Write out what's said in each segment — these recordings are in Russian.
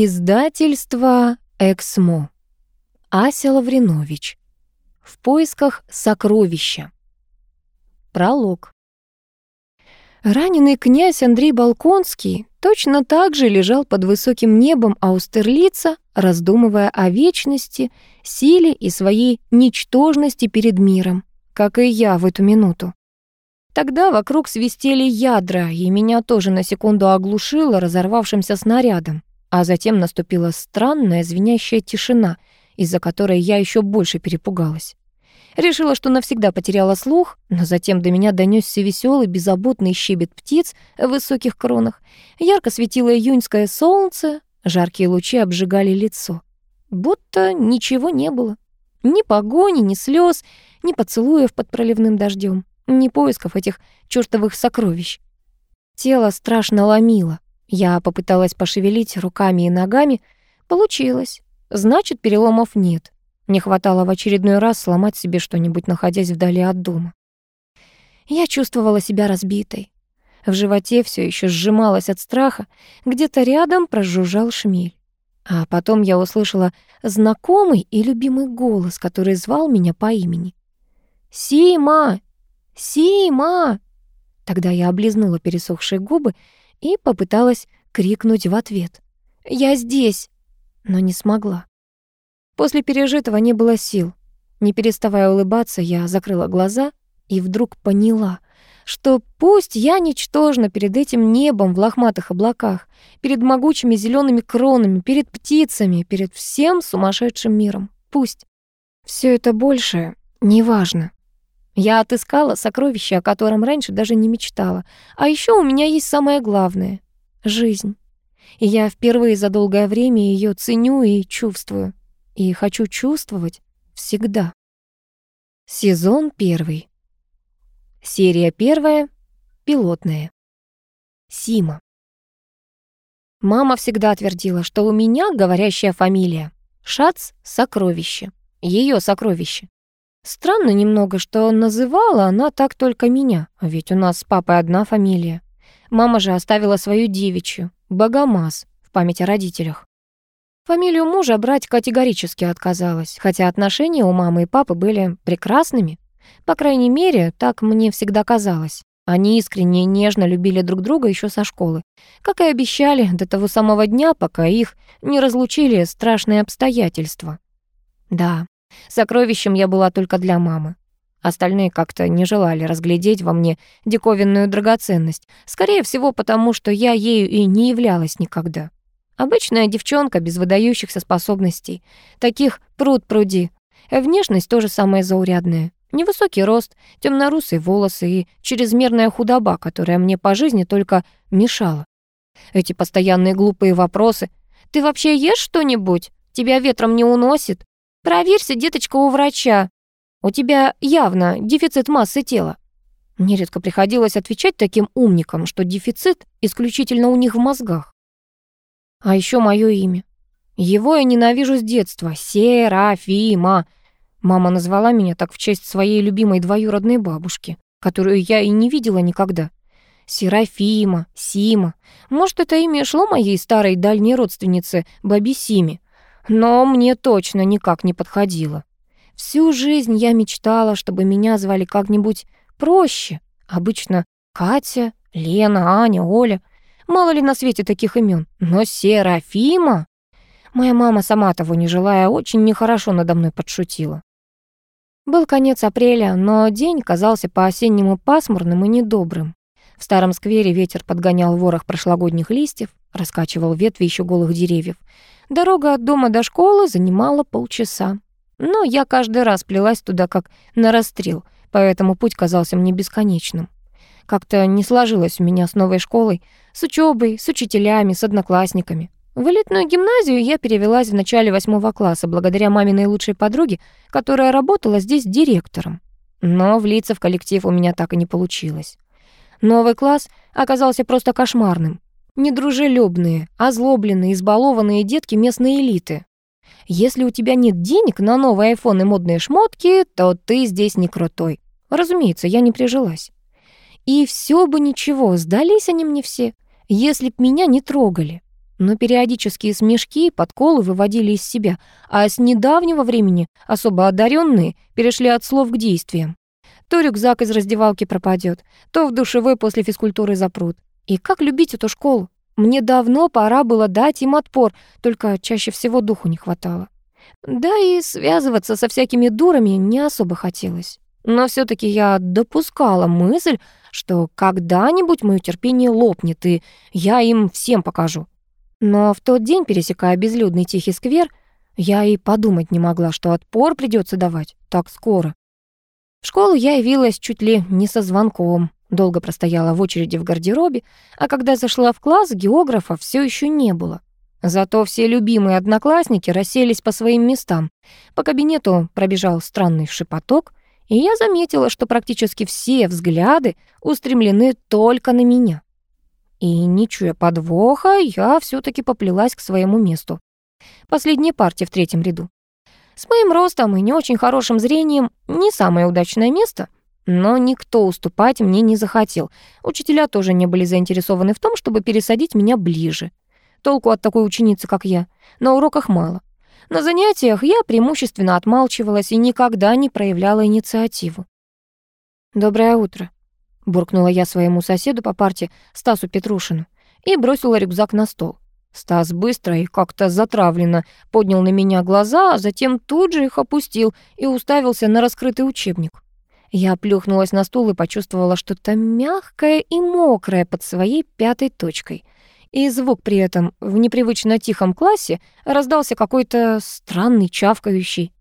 Издательство «Эксмо». Ася Лавринович. В поисках сокровища. Пролог. Раненый князь Андрей Балконский точно так же лежал под высоким небом Аустерлица, раздумывая о вечности, силе и своей ничтожности перед миром, как и я в эту минуту. Тогда вокруг свистели ядра, и меня тоже на секунду оглушило разорвавшимся снарядом. А затем наступила странная звенящая тишина, из-за которой я еще больше перепугалась. Решила, что навсегда потеряла слух, но затем до меня донесся веселый, беззаботный щебет птиц в высоких кронах. Ярко светило июньское солнце, жаркие лучи обжигали лицо. Будто ничего не было. Ни погони, ни слез, ни поцелуев под проливным дождем, ни поисков этих чертовых сокровищ. Тело страшно ломило. Я попыталась пошевелить руками и ногами. Получилось. Значит, переломов нет. Не хватало в очередной раз сломать себе что-нибудь, находясь вдали от дома. Я чувствовала себя разбитой. В животе все еще сжималось от страха. Где-то рядом прожужжал шмель. А потом я услышала знакомый и любимый голос, который звал меня по имени. «Сима! Сима!» Тогда я облизнула пересохшие губы и попыталась крикнуть в ответ. «Я здесь!» но не смогла. После пережитого не было сил. Не переставая улыбаться, я закрыла глаза и вдруг поняла, что пусть я ничтожна перед этим небом в лохматых облаках, перед могучими зелеными кронами, перед птицами, перед всем сумасшедшим миром. Пусть. Все это больше неважно. Я отыскала сокровище, о котором раньше даже не мечтала. А еще у меня есть самое главное — жизнь. И я впервые за долгое время ее ценю и чувствую. И хочу чувствовать всегда. Сезон первый. Серия первая. Пилотная. Сима. Мама всегда твердила, что у меня говорящая фамилия. Шац — сокровище. Ее сокровище. Странно немного, что называла она так только меня, а ведь у нас с папой одна фамилия. Мама же оставила свою девичью, Богомаз, в память о родителях. Фамилию мужа брать категорически отказалась, хотя отношения у мамы и папы были прекрасными. По крайней мере, так мне всегда казалось. Они искренне и нежно любили друг друга еще со школы, как и обещали до того самого дня, пока их не разлучили страшные обстоятельства. Да, Сокровищем я была только для мамы. Остальные как-то не желали разглядеть во мне диковинную драгоценность. Скорее всего, потому что я ею и не являлась никогда. Обычная девчонка без выдающихся способностей. Таких пруд пруди. Внешность тоже самая заурядная. Невысокий рост, темно-русые волосы и чрезмерная худоба, которая мне по жизни только мешала. Эти постоянные глупые вопросы. «Ты вообще ешь что-нибудь? Тебя ветром не уносит? Проверься, деточка, у врача. У тебя явно дефицит массы тела. Нередко приходилось отвечать таким умникам, что дефицит исключительно у них в мозгах. А еще мое имя. Его я ненавижу с детства. Серафима. Мама назвала меня так в честь своей любимой двоюродной бабушки, которую я и не видела никогда. Серафима, Сима. Может, это имя шло моей старой дальней родственнице, бабе Симе, но мне точно никак не подходило. Всю жизнь я мечтала, чтобы меня звали как-нибудь проще. Обычно Катя, Лена, Аня, Оля. Мало ли на свете таких имен. Но Серафима... Моя мама, сама того не желая, очень нехорошо надо мной подшутила. Был конец апреля, но день казался по-осеннему пасмурным и недобрым. В старом сквере ветер подгонял ворох прошлогодних листьев, раскачивал ветви еще голых деревьев. Дорога от дома до школы занимала полчаса. Но я каждый раз плелась туда как на расстрел, поэтому путь казался мне бесконечным. Как-то не сложилось у меня с новой школой, с учебой, с учителями, с одноклассниками. В элитную гимназию я перевелась в начале восьмого класса благодаря маминой лучшей подруге, которая работала здесь директором. Но влиться в коллектив у меня так и не получилось. Новый класс оказался просто кошмарным недружелюбные, озлобленные, избалованные детки местной элиты. Если у тебя нет денег на новый айфон и модные шмотки, то ты здесь не крутой. Разумеется, я не прижилась. И все бы ничего, сдались они мне все, если б меня не трогали. но периодические смешки и подколы выводили из себя, а с недавнего времени особо одаренные перешли от слов к действиям. То рюкзак из раздевалки пропадет, то в душевой после физкультуры запрут. И как любить эту школу? Мне давно пора было дать им отпор, только чаще всего духу не хватало. Да и связываться со всякими дурами не особо хотелось. Но все таки я допускала мысль, что когда-нибудь моё терпение лопнет, и я им всем покажу. Но в тот день, пересекая безлюдный тихий сквер, я и подумать не могла, что отпор придется давать так скоро. В школу я явилась чуть ли не со звонком, долго простояла в очереди в гардеробе, а когда зашла в класс, географа все еще не было. Зато все любимые одноклассники расселись по своим местам. По кабинету пробежал странный шепоток, и я заметила, что практически все взгляды устремлены только на меня. И, не чуя подвоха, я все таки поплелась к своему месту. Последняя партия в третьем ряду. С моим ростом и не очень хорошим зрением не самое удачное место, но никто уступать мне не захотел. Учителя тоже не были заинтересованы в том, чтобы пересадить меня ближе. Толку от такой ученицы, как я, на уроках мало. На занятиях я преимущественно отмалчивалась и никогда не проявляла инициативу. «Доброе утро», — буркнула я своему соседу по парте Стасу Петрушину и бросила рюкзак на стол. Стас быстро и как-то затравленно поднял на меня глаза, а затем тут же их опустил и уставился на раскрытый учебник. Я плюхнулась на стул и почувствовала что-то мягкое и мокрое под своей пятой точкой — и звук при этом в непривычно тихом классе раздался какой-то странный, чавкающий.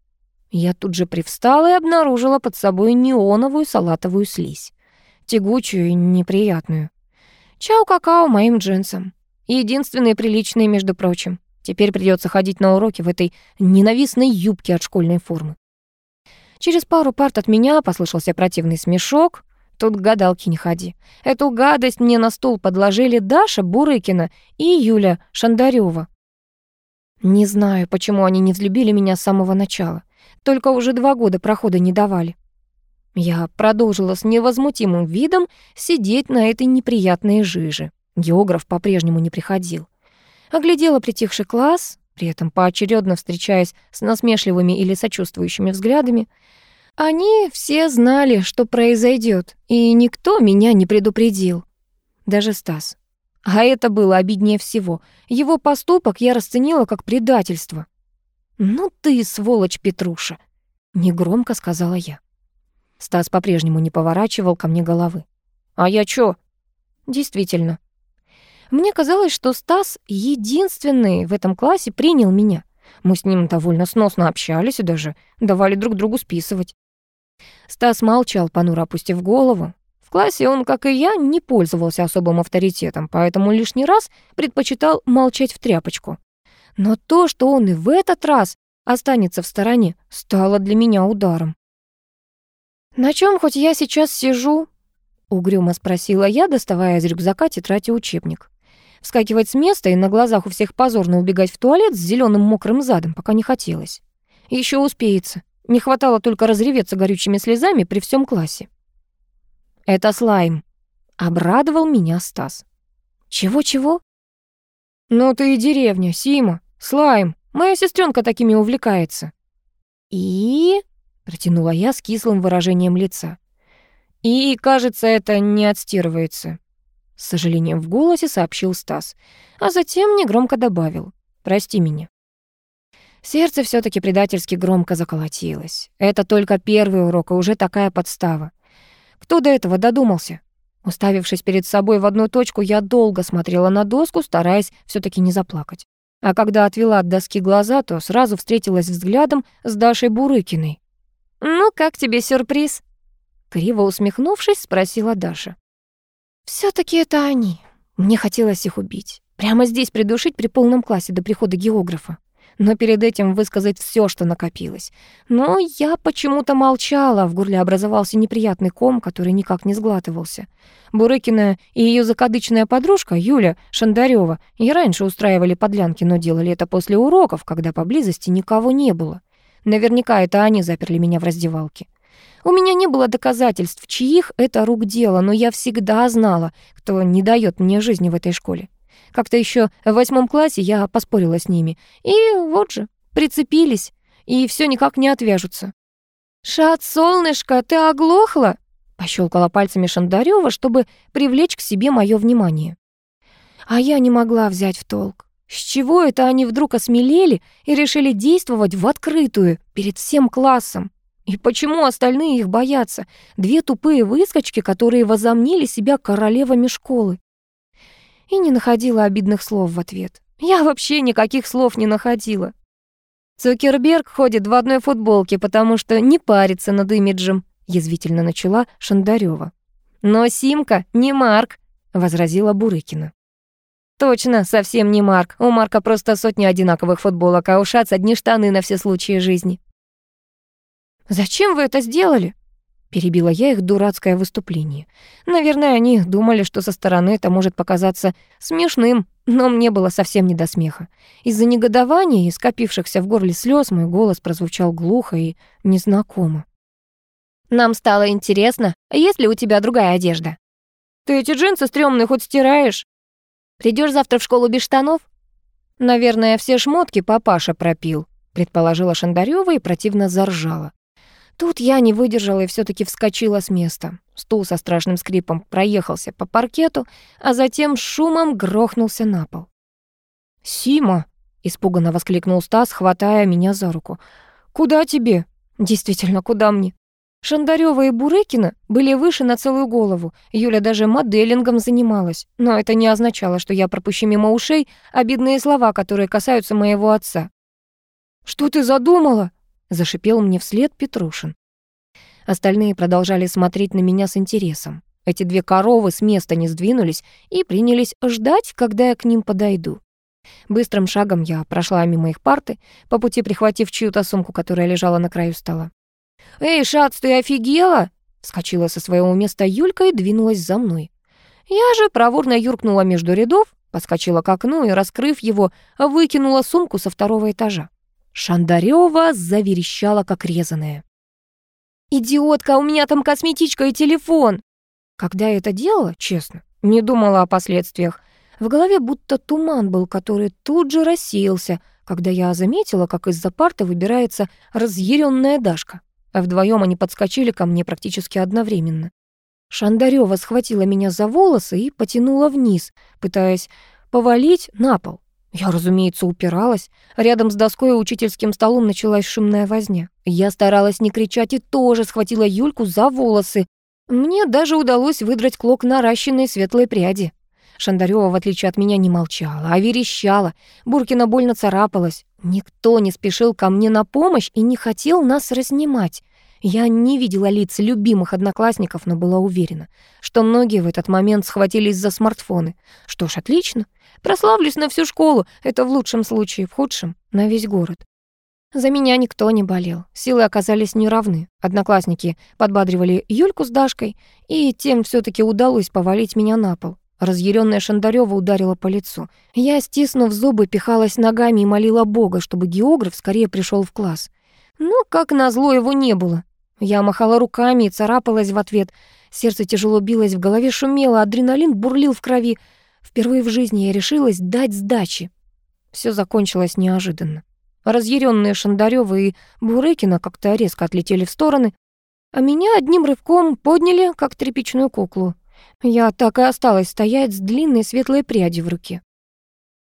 Я тут же привстала и обнаружила под собой неоновую салатовую слизь. Тягучую и неприятную. Чау-какао моим джинсам. Единственные приличные, между прочим. Теперь придется ходить на уроки в этой ненавистной юбке от школьной формы. Через пару парт от меня послышался противный смешок, Тут гадалки не ходи. Эту гадость мне на стол подложили Даша Бурыкина и Юля Шандарёва. Не знаю, почему они не взлюбили меня с самого начала. Только уже два года прохода не давали. Я продолжила с невозмутимым видом сидеть на этой неприятной жиже. Географ по-прежнему не приходил. Оглядела притихший класс, при этом поочередно встречаясь с насмешливыми или сочувствующими взглядами, они все знали, что произойдет, и никто меня не предупредил. Даже Стас. А это было обиднее всего. Его поступок я расценила как предательство. «Ну ты, сволочь, Петруша!» — негромко сказала я. Стас по-прежнему не поворачивал ко мне головы. «А я чё?» «Действительно». Мне казалось, что Стас единственный в этом классе принял меня. Мы с ним довольно сносно общались и даже давали друг другу списывать. Стас молчал, понуро опустив голову. В классе он, как и я, не пользовался особым авторитетом, поэтому лишний раз предпочитал молчать в тряпочку. Но то, что он и в этот раз останется в стороне, стало для меня ударом. «На чем хоть я сейчас сижу?» — угрюмо спросила я, доставая из рюкзака тетрадь и учебник. Вскакивать с места и на глазах у всех позорно убегать в туалет с зеленым мокрым задом пока не хотелось. Еще успеется. Не хватало только разреветься горючими слезами при всем классе. «Это слайм», — обрадовал меня Стас. «Чего-чего?» «Ну ты и деревня, Сима, слайм. Моя сестренка такими увлекается». «И?» — протянула я с кислым выражением лица. «И, кажется, это не отстирывается», — с сожалением в голосе сообщил Стас, а затем негромко добавил. «Прости меня». Сердце все таки предательски громко заколотилось. Это только первый урок, и уже такая подстава. Кто до этого додумался? Уставившись перед собой в одну точку, я долго смотрела на доску, стараясь все таки не заплакать. А когда отвела от доски глаза, то сразу встретилась взглядом с Дашей Бурыкиной. «Ну, как тебе сюрприз?» Криво усмехнувшись, спросила Даша. Все таки это они. Мне хотелось их убить. Прямо здесь придушить при полном классе до прихода географа но перед этим высказать все, что накопилось. Но я почему-то молчала, в горле образовался неприятный ком, который никак не сглатывался. Бурыкина и ее закадычная подружка Юля Шандарёва и раньше устраивали подлянки, но делали это после уроков, когда поблизости никого не было. Наверняка это они заперли меня в раздевалке. У меня не было доказательств, чьих это рук дело, но я всегда знала, кто не дает мне жизни в этой школе. Как-то еще в восьмом классе я поспорила с ними. И вот же, прицепились, и все никак не отвяжутся. «Шат, солнышко, ты оглохла?» Пощелкала пальцами Шандарёва, чтобы привлечь к себе мое внимание. А я не могла взять в толк. С чего это они вдруг осмелели и решили действовать в открытую перед всем классом? И почему остальные их боятся? Две тупые выскочки, которые возомнили себя королевами школы. И не находила обидных слов в ответ. Я вообще никаких слов не находила. Цукерберг ходит в одной футболке, потому что не парится над имиджем, язвительно начала Шандарёва. Но Симка не Марк, возразила Бурыкина. Точно, совсем не Марк. У Марка просто сотни одинаковых футболок, а у Шац одни штаны на все случаи жизни. «Зачем вы это сделали?» Перебила я их дурацкое выступление. Наверное, они думали, что со стороны это может показаться смешным, но мне было совсем не до смеха. Из-за негодования и скопившихся в горле слез мой голос прозвучал глухо и незнакомо. «Нам стало интересно, есть ли у тебя другая одежда?» «Ты эти джинсы стрёмные хоть стираешь?» Придешь завтра в школу без штанов?» «Наверное, все шмотки папаша пропил», предположила Шандарёва и противно заржала. Тут я не выдержала и все таки вскочила с места. Стул со страшным скрипом проехался по паркету, а затем шумом грохнулся на пол. «Сима!» — испуганно воскликнул Стас, хватая меня за руку. «Куда тебе?» «Действительно, куда мне?» Шандарёва и Бурыкина были выше на целую голову. Юля даже моделингом занималась. Но это не означало, что я пропущу мимо ушей обидные слова, которые касаются моего отца. «Что ты задумала?» Зашипел мне вслед Петрушин. Остальные продолжали смотреть на меня с интересом. Эти две коровы с места не сдвинулись и принялись ждать, когда я к ним подойду. Быстрым шагом я прошла мимо их парты, по пути прихватив чью-то сумку, которая лежала на краю стола. «Эй, Шац, ты офигела?» Вскочила со своего места Юлька и двинулась за мной. Я же проворно юркнула между рядов, подскочила к окну и, раскрыв его, выкинула сумку со второго этажа. Шандарёва заверещала, как резаная. «Идиотка, у меня там косметичка и телефон!» Когда я это делала, честно, не думала о последствиях. В голове будто туман был, который тут же рассеялся, когда я заметила, как из-за парты выбирается разъяренная Дашка. А вдвоем они подскочили ко мне практически одновременно. Шандарёва схватила меня за волосы и потянула вниз, пытаясь повалить на пол. Я, разумеется, упиралась. Рядом с доской и учительским столом началась шумная возня. Я старалась не кричать и тоже схватила Юльку за волосы. Мне даже удалось выдрать клок наращенной светлой пряди. Шандарёва, в отличие от меня, не молчала, а верещала. Буркина больно царапалась. Никто не спешил ко мне на помощь и не хотел нас разнимать. Я не видела лиц любимых одноклассников, но была уверена, что многие в этот момент схватились за смартфоны. Что ж, отлично. Прославлюсь на всю школу. Это в лучшем случае, в худшем — на весь город. За меня никто не болел. Силы оказались неравны. Одноклассники подбадривали Юльку с Дашкой, и тем все таки удалось повалить меня на пол. Разъяренная Шандарёва ударила по лицу. Я, стиснув зубы, пихалась ногами и молила Бога, чтобы географ скорее пришел в класс. Но, как назло, его не было. Я махала руками и царапалась в ответ. Сердце тяжело билось, в голове шумело, адреналин бурлил в крови. Впервые в жизни я решилась дать сдачи. Все закончилось неожиданно. Разъяренные Шандарёва и Бурыкина как-то резко отлетели в стороны, а меня одним рывком подняли, как тряпичную куклу. Я так и осталась стоять с длинной светлой прядью в руке.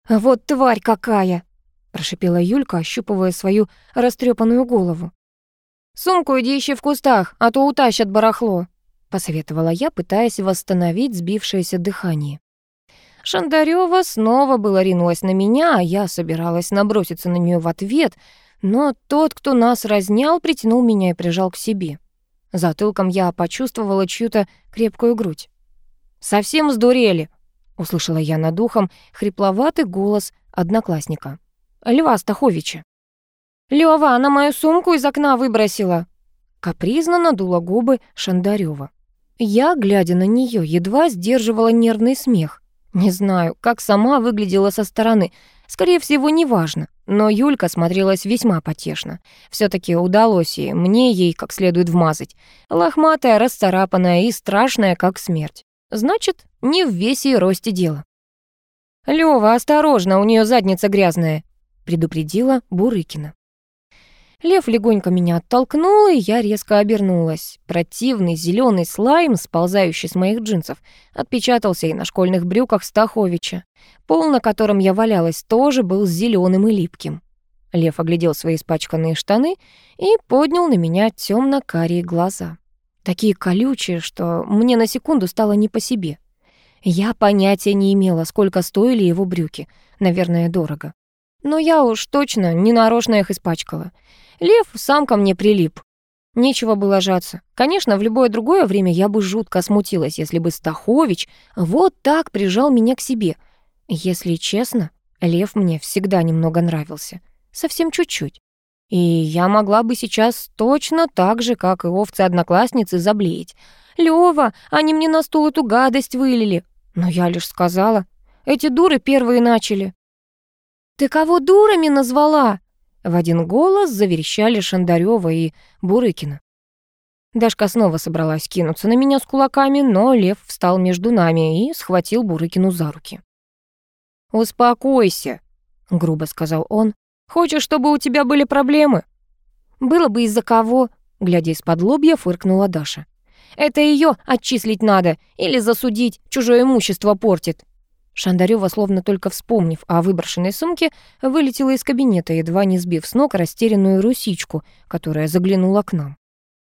«А вот тварь какая!» — прошипела Юлька, ощупывая свою растрепанную голову. «Сумку иди ищи в кустах, а то утащат барахло», — посоветовала я, пытаясь восстановить сбившееся дыхание. Шандарёва снова было ринулась на меня, а я собиралась наброситься на нее в ответ, но тот, кто нас разнял, притянул меня и прижал к себе. Затылком я почувствовала чью-то крепкую грудь. «Совсем сдурели!» — услышала я над ухом хрипловатый голос одноклассника. Льва Стаховича. «Лёва, она мою сумку из окна выбросила!» Капризно надула губы Шандарёва. Я, глядя на неё, едва сдерживала нервный смех. Не знаю, как сама выглядела со стороны. Скорее всего, неважно. Но Юлька смотрелась весьма потешно. все таки удалось и мне ей как следует вмазать. Лохматая, расцарапанная и страшная, как смерть. Значит, не в весе и росте дело. «Лёва, осторожно, у неё задница грязная», — предупредила Бурыкина. Лев легонько меня оттолкнул, и я резко обернулась. Противный зеленый слайм, сползающий с моих джинсов, отпечатался и на школьных брюках Стаховича. Пол, на котором я валялась, тоже был зеленым и липким. Лев оглядел свои испачканные штаны и поднял на меня темно-карие глаза. Такие колючие, что мне на секунду стало не по себе. Я понятия не имела, сколько стоили его брюки. Наверное, дорого. Но я уж точно ненарочно их испачкала. Лев сам ко мне прилип. Нечего было жаться. Конечно, в любое другое время я бы жутко смутилась, если бы Стахович вот так прижал меня к себе. Если честно, Лев мне всегда немного нравился. Совсем чуть-чуть. И я могла бы сейчас точно так же, как и овцы-одноклассницы, заблеять. «Лёва, они мне на стол эту гадость вылили!» Но я лишь сказала. Эти дуры первые начали. «Ты кого дурами назвала?» В один голос заверещали Шандарёва и Бурыкина. Дашка снова собралась кинуться на меня с кулаками, но Лев встал между нами и схватил Бурыкину за руки. «Успокойся», — грубо сказал он. «Хочешь, чтобы у тебя были проблемы?» «Было бы из-за кого», — глядя из-под лобья, фыркнула Даша. «Это ее отчислить надо или засудить, чужое имущество портит. Шандарёва, словно только вспомнив о выброшенной сумке, вылетела из кабинета, едва не сбив с ног растерянную русичку, которая заглянула к нам.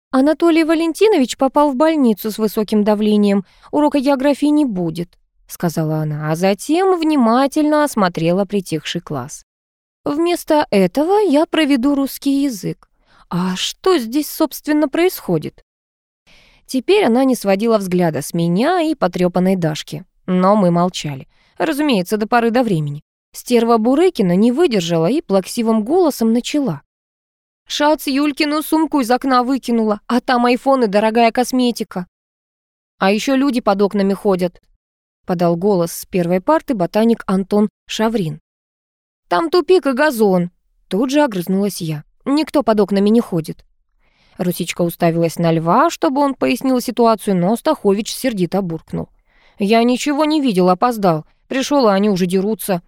«Анатолий Валентинович попал в больницу с высоким давлением. Урока географии не будет», — сказала она, а затем внимательно осмотрела притихший класс. «Вместо этого я проведу русский язык. А что здесь, собственно, происходит?» Теперь она не сводила взгляда с меня и потрёпанной Дашки. Но мы молчали. Разумеется, до поры до времени. Стерва Бурыкина не выдержала и плаксивым голосом начала. «Шац Юлькину сумку из окна выкинула, а там айфон и дорогая косметика». «А еще люди под окнами ходят», — подал голос с первой парты ботаник Антон Шаврин. «Там тупик и газон», — тут же огрызнулась я. «Никто под окнами не ходит». Русичка уставилась на льва, чтобы он пояснил ситуацию, но Стахович сердито буркнул. Я ничего не видел, опоздал. Пришел, а они уже дерутся».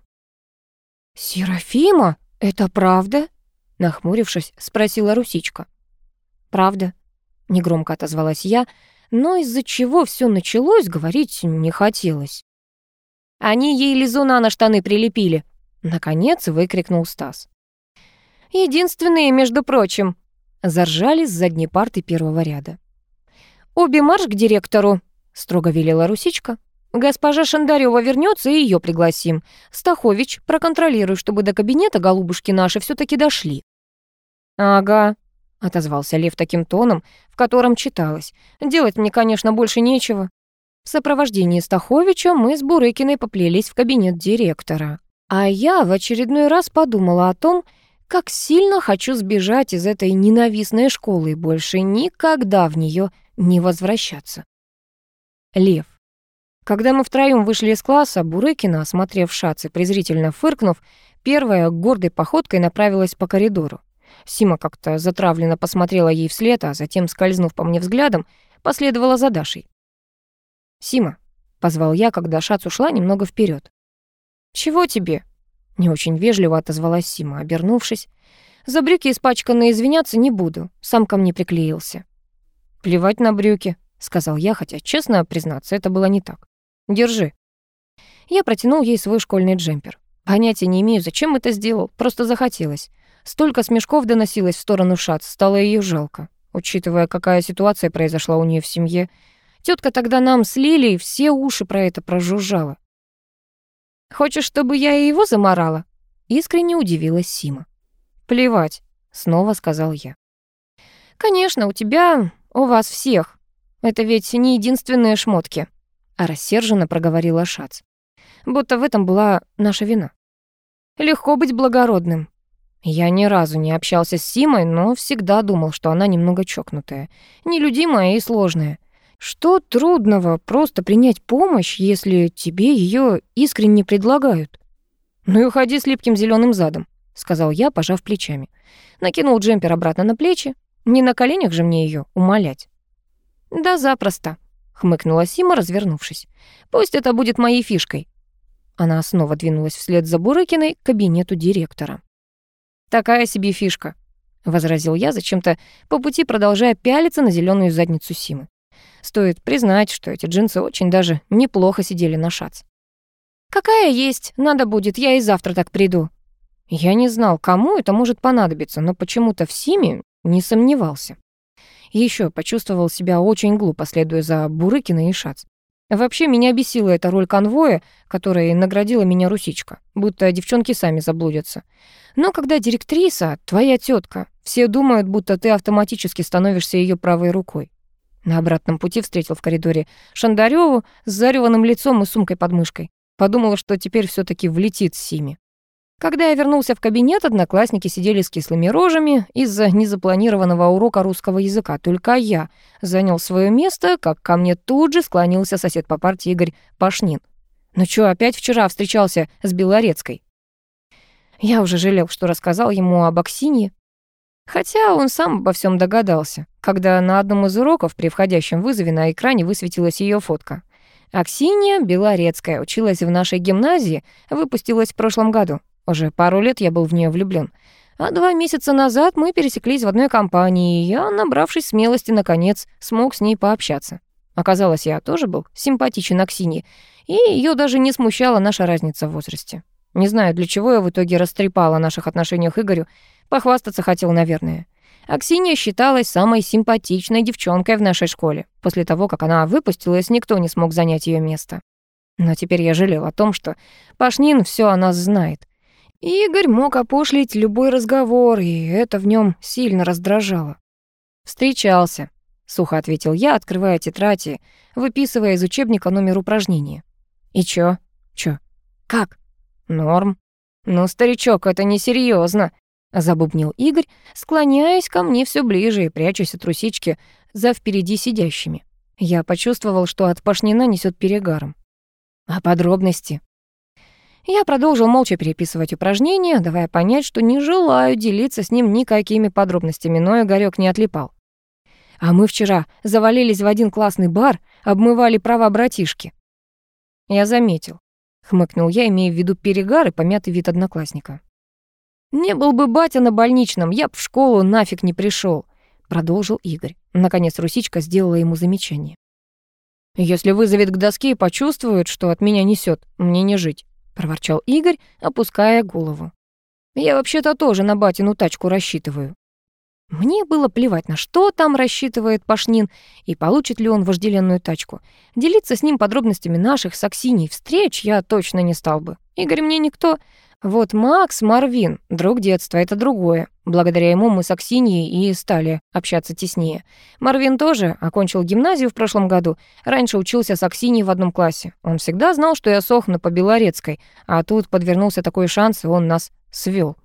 «Серафима, это правда?» Нахмурившись, спросила Русичка. «Правда», — негромко отозвалась я, но из-за чего все началось, говорить не хотелось. «Они ей лизуна на штаны прилепили», — наконец выкрикнул Стас. «Единственные, между прочим», — заржали с задней парты первого ряда. «Обе марш к директору», строго велела Русичка. «Госпожа Шандарёва вернется, и ее пригласим. Стахович, проконтролируй, чтобы до кабинета голубушки наши все таки дошли». «Ага», — отозвался Лев таким тоном, в котором читалось. «Делать мне, конечно, больше нечего». В сопровождении Стаховича мы с Бурыкиной поплелись в кабинет директора. А я в очередной раз подумала о том, как сильно хочу сбежать из этой ненавистной школы и больше никогда в нее не возвращаться. Лев. Когда мы втроем вышли из класса, Бурыкина, осмотрев шацы, презрительно фыркнув, первая гордой походкой направилась по коридору. Сима как-то затравленно посмотрела ей вслед, а затем, скользнув по мне взглядом, последовала за Дашей. «Сима», — позвал я, когда Шац ушла немного вперед. «Чего тебе?» — не очень вежливо отозвалась Сима, обернувшись. «За брюки испачканные извиняться не буду, сам ко мне приклеился». «Плевать на брюки», сказал я, хотя, честно признаться, это было не так. Держи. Я протянул ей свой школьный джемпер. Понятия не имею, зачем это сделал, просто захотелось. Столько смешков доносилось в сторону Шац, стало ее жалко. Учитывая, какая ситуация произошла у нее в семье, тетка тогда нам с Лилией все уши про это прожужжала. «Хочешь, чтобы я и его заморала?» Искренне удивилась Сима. «Плевать», — снова сказал я. «Конечно, у тебя, у вас всех это ведь не единственные шмотки», — а рассерженно проговорила Шац. «Будто в этом была наша вина. Легко быть благородным. Я ни разу не общался с Симой, но всегда думал, что она немного чокнутая, нелюдимая и сложная. Что трудного просто принять помощь, если тебе ее искренне предлагают? Ну и уходи с липким зеленым задом, сказал я, пожав плечами. Накинул джемпер обратно на плечи. Не на коленях же мне ее умолять. «Да запросто», — хмыкнула Сима, развернувшись. «Пусть это будет моей фишкой». Она снова двинулась вслед за Бурыкиной к кабинету директора. «Такая себе фишка», — возразил я, зачем-то по пути продолжая пялиться на зеленую задницу Симы. Стоит признать, что эти джинсы очень даже неплохо сидели на шац. «Какая есть, надо будет, я и завтра так приду». Я не знал, кому это может понадобиться, но почему-то в Симе не сомневался. Еще почувствовал себя очень глупо, следуя за Бурыкиной и Шац. Вообще меня бесила эта роль конвоя, которой наградила меня Русичка, будто девчонки сами заблудятся. Но когда директриса, твоя тетка, все думают, будто ты автоматически становишься ее правой рукой. На обратном пути встретил в коридоре Шандарёву с зареванным лицом и сумкой под мышкой. Подумала, что теперь все таки влетит Сими. Когда я вернулся в кабинет, одноклассники сидели с кислыми рожами из-за незапланированного урока русского языка. Только я занял свое место, как ко мне тут же склонился сосед по партии Игорь Пашнин. «Ну чё, опять вчера встречался с Белорецкой?» Я уже жалел, что рассказал ему об Аксинье. Хотя он сам обо всем догадался, когда на одном из уроков при входящем вызове на экране высветилась ее фотка. Аксинья Белорецкая училась в нашей гимназии, выпустилась в прошлом году. Уже пару лет я был в нее влюблен. А два месяца назад мы пересеклись в одной компании, и я, набравшись смелости, наконец, смог с ней пообщаться. Оказалось, я тоже был симпатичен Аксинье, и ее даже не смущала наша разница в возрасте. Не знаю, для чего я в итоге растрепал о наших отношениях Игорю, похвастаться хотел, наверное. Аксинья считалась самой симпатичной девчонкой в нашей школе. После того, как она выпустилась, никто не смог занять ее место. Но теперь я жалел о том, что Пашнин все о нас знает. Игорь мог опошлить любой разговор, и это в нем сильно раздражало. «Встречался», — сухо ответил я, открывая тетради, выписывая из учебника номер упражнения. «И чё? Чё? Как?» «Норм». «Ну, старичок, это несерьезно, забубнил Игорь, склоняясь ко мне все ближе и прячась от русички за впереди сидящими. Я почувствовал, что от Пашнина несет перегаром. «А подробности?» Я продолжил молча переписывать упражнения, давая понять, что не желаю делиться с ним никакими подробностями, но Игорёк не отлипал. А мы вчера завалились в один классный бар, обмывали права братишки. Я заметил. Хмыкнул я, имея в виду перегар и помятый вид одноклассника. «Не был бы батя на больничном, я б в школу нафиг не пришел, продолжил Игорь. Наконец Русичка сделала ему замечание. «Если вызовет к доске и почувствует, что от меня несет, мне не жить проворчал Игорь, опуская голову. Я вообще-то тоже на батину тачку рассчитываю. Мне было плевать, на что там рассчитывает Пашнин и получит ли он вожделенную тачку. Делиться с ним подробностями наших с Аксиней встреч я точно не стал бы. Игорь мне никто, вот Макс Марвин, друг детства, это другое. Благодаря ему мы с Аксиньей и стали общаться теснее. Марвин тоже окончил гимназию в прошлом году. Раньше учился с Аксиньей в одном классе. Он всегда знал, что я сохну по Белорецкой, а тут подвернулся такой шанс, и он нас свел.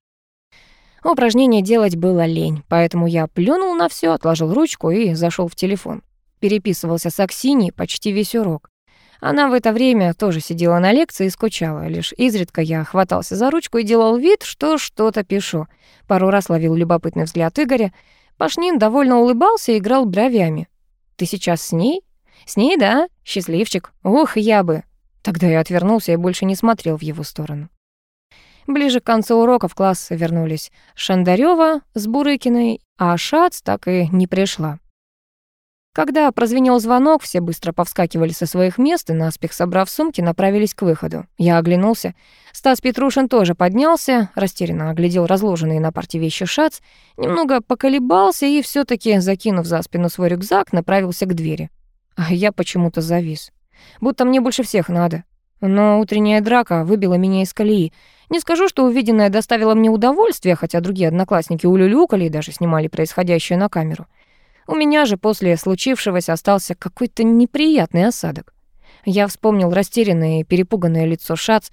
Упражнение делать было лень, поэтому я плюнул на все, отложил ручку и зашел в телефон. Переписывался с Аксиньей почти весь урок. Она в это время тоже сидела на лекции и скучала. Лишь изредка я хватался за ручку и делал вид, что что-то пишу. Пару раз ловил любопытный взгляд Игоря. Пашнин довольно улыбался и играл бровями. «Ты сейчас с ней?» «С ней, да? Счастливчик. Ух, я бы!» Тогда я отвернулся и больше не смотрел в его сторону. Ближе к концу урока в класс вернулись Шандарёва с Бурыкиной, а Шац так и не пришла. Когда прозвенел звонок, все быстро повскакивали со своих мест и, наспех собрав сумки, направились к выходу. Я оглянулся. Стас Петрушин тоже поднялся, растерянно оглядел разложенные на парте вещи шац, немного поколебался и все таки закинув за спину свой рюкзак, направился к двери. А я почему-то завис. Будто мне больше всех надо. Но утренняя драка выбила меня из колеи. Не скажу, что увиденное доставило мне удовольствие, хотя другие одноклассники улюлюкали и даже снимали происходящее на камеру. У меня же после случившегося остался какой-то неприятный осадок. Я вспомнил растерянное и перепуганное лицо Шац,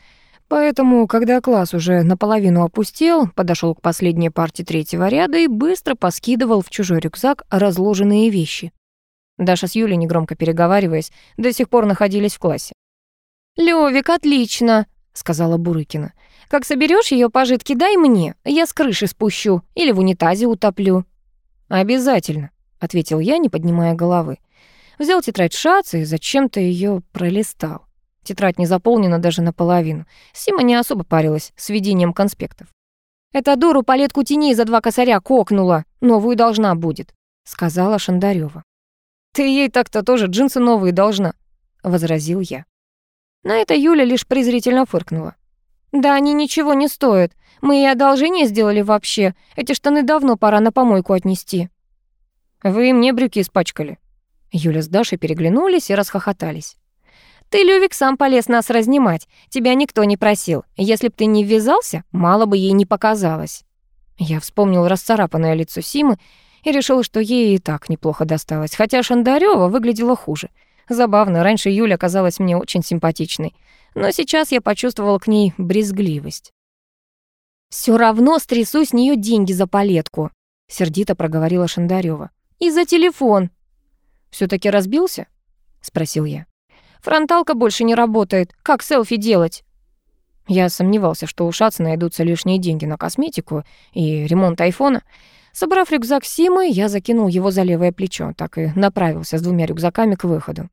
поэтому, когда класс уже наполовину опустел, подошел к последней партии третьего ряда и быстро поскидывал в чужой рюкзак разложенные вещи. Даша с Юлей, негромко переговариваясь, до сих пор находились в классе. «Лёвик, отлично!» — сказала Бурыкина. «Как соберешь ее пожитки, дай мне, я с крыши спущу или в унитазе утоплю». «Обязательно», — ответил я, не поднимая головы. Взял тетрадь Шаца и зачем-то ее пролистал. Тетрадь не заполнена даже наполовину. Сима не особо парилась с ведением конспектов. «Эта дуру палетку теней за два косаря кокнула. Новую должна будет», — сказала Шандарёва. «Ты ей так-то тоже джинсы новые должна», — возразил я. На это Юля лишь презрительно фыркнула. «Да они ничего не стоят. Мы и одолжение сделали вообще. Эти штаны давно пора на помойку отнести». «Вы мне брюки испачкали». Юля с Дашей переглянулись и расхохотались. «Ты, Лёвик, сам полез нас разнимать. Тебя никто не просил. Если б ты не ввязался, мало бы ей не показалось». Я вспомнил расцарапанное лицо Симы и решил, что ей и так неплохо досталось, хотя Шандарёва выглядела хуже. Забавно, раньше Юля казалась мне очень симпатичной, но сейчас я почувствовал к ней брезгливость. Все равно стрясу с нее деньги за палетку», — сердито проговорила Шандарёва. «И за телефон». все таки разбился?» — спросил я. «Фронталка больше не работает. Как селфи делать?» Я сомневался, что у Шаца найдутся лишние деньги на косметику и ремонт айфона. Собрав рюкзак Симы, я закинул его за левое плечо, так и направился с двумя рюкзаками к выходу.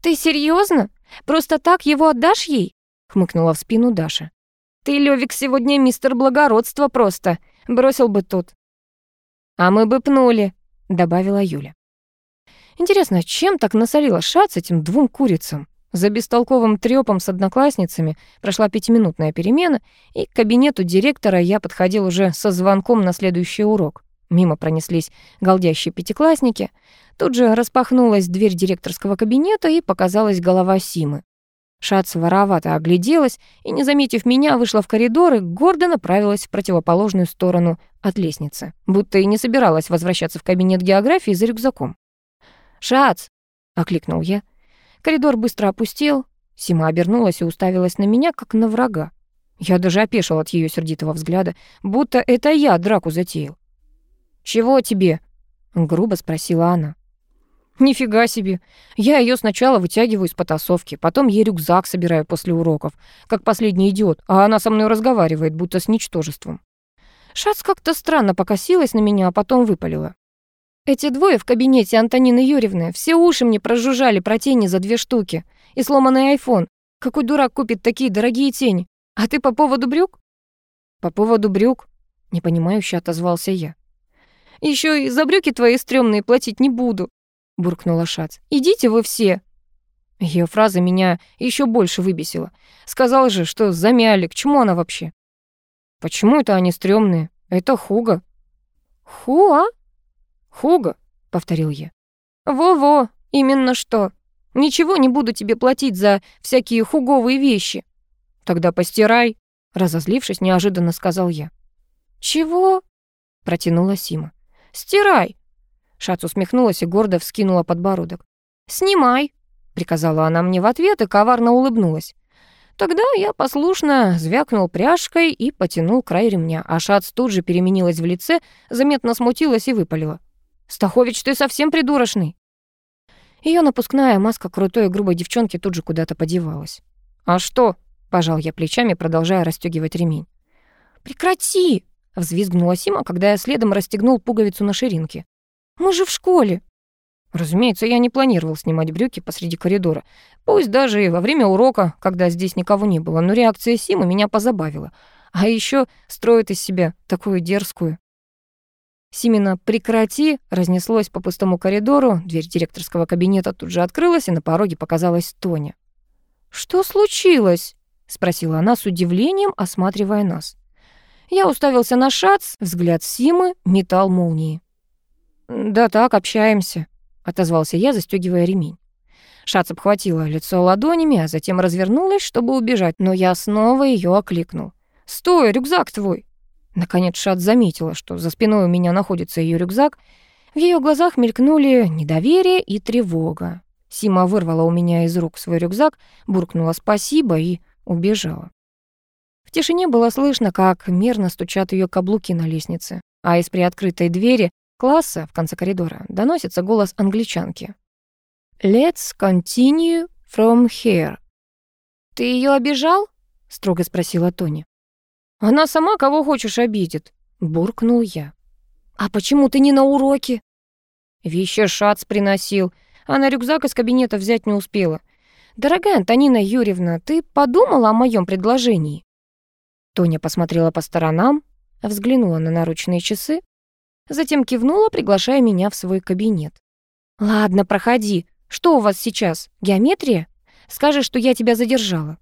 «Ты серьезно? Просто так его отдашь ей?» — хмыкнула в спину Даша. «Ты, Лёвик, сегодня мистер благородства просто. Бросил бы тут». «А мы бы пнули», — добавила Юля. Интересно, чем так насолила Шац этим двум курицам? За бестолковым трёпом с одноклассницами прошла пятиминутная перемена, и к кабинету директора я подходил уже со звонком на следующий урок. Мимо пронеслись голдящие пятиклассники. Тут же распахнулась дверь директорского кабинета, и показалась голова Симы. Шац воровато огляделась и, не заметив меня, вышла в коридор и гордо направилась в противоположную сторону от лестницы, будто и не собиралась возвращаться в кабинет географии за рюкзаком. «Шац!» — окликнул я. Коридор быстро опустел. Сима обернулась и уставилась на меня, как на врага. Я даже опешил от ее сердитого взгляда, будто это я драку затеял. «Чего тебе?» — грубо спросила она. Нифига себе. Я ее сначала вытягиваю из потасовки, потом ей рюкзак собираю после уроков, как последний идиот, а она со мной разговаривает, будто с ничтожеством. Шац как-то странно покосилась на меня, а потом выпалила. Эти двое в кабинете Антонины Юрьевны все уши мне прожужжали про тени за две штуки и сломанный айфон. Какой дурак купит такие дорогие тени? А ты по поводу брюк? По поводу брюк, непонимающе отозвался я. Еще и за брюки твои стрёмные платить не буду буркнула Шац. «Идите вы все!» Ее фраза меня еще больше выбесила. Сказал же, что замяли, к чему она вообще? Почему это они стрёмные? Это Хуга. Хуа? Хуга, повторил я. Во-во, именно что. Ничего не буду тебе платить за всякие хуговые вещи. Тогда постирай, разозлившись, неожиданно сказал я. Чего? протянула Сима. Стирай, Шац усмехнулась и гордо вскинула подбородок. «Снимай», — приказала она мне в ответ и коварно улыбнулась. Тогда я послушно звякнул пряжкой и потянул край ремня, а Шац тут же переменилась в лице, заметно смутилась и выпалила. «Стахович, ты совсем придурочный?» Ее напускная маска крутой и грубой девчонки тут же куда-то подевалась. «А что?» — пожал я плечами, продолжая расстегивать ремень. «Прекрати!» — взвизгнула Сима, когда я следом расстегнул пуговицу на ширинке. Мы же в школе. Разумеется, я не планировал снимать брюки посреди коридора. Пусть даже и во время урока, когда здесь никого не было, но реакция Симы меня позабавила. А еще строит из себя такую дерзкую. Симина «прекрати» разнеслось по пустому коридору, дверь директорского кабинета тут же открылась, и на пороге показалась Тоня. «Что случилось?» — спросила она с удивлением, осматривая нас. Я уставился на шац, взгляд Симы метал молнии. «Да так, общаемся», — отозвался я, застегивая ремень. Шац обхватила лицо ладонями, а затем развернулась, чтобы убежать, но я снова ее окликнул. «Стой, рюкзак твой!» Наконец Шац заметила, что за спиной у меня находится ее рюкзак. В ее глазах мелькнули недоверие и тревога. Сима вырвала у меня из рук свой рюкзак, буркнула спасибо и убежала. В тишине было слышно, как мерно стучат ее каблуки на лестнице, а из приоткрытой двери класса в конце коридора доносится голос англичанки. «Let's continue from here». «Ты ее обижал?» — строго спросила Тони. «Она сама кого хочешь обидит», — буркнул я. «А почему ты не на уроке?» Вещи Шац приносил, а на рюкзак из кабинета взять не успела. Дорогая Антонина Юрьевна, ты подумала о моем предложении?» Тоня посмотрела по сторонам, взглянула на наручные часы, затем кивнула, приглашая меня в свой кабинет. «Ладно, проходи. Что у вас сейчас? Геометрия? Скажешь, что я тебя задержала.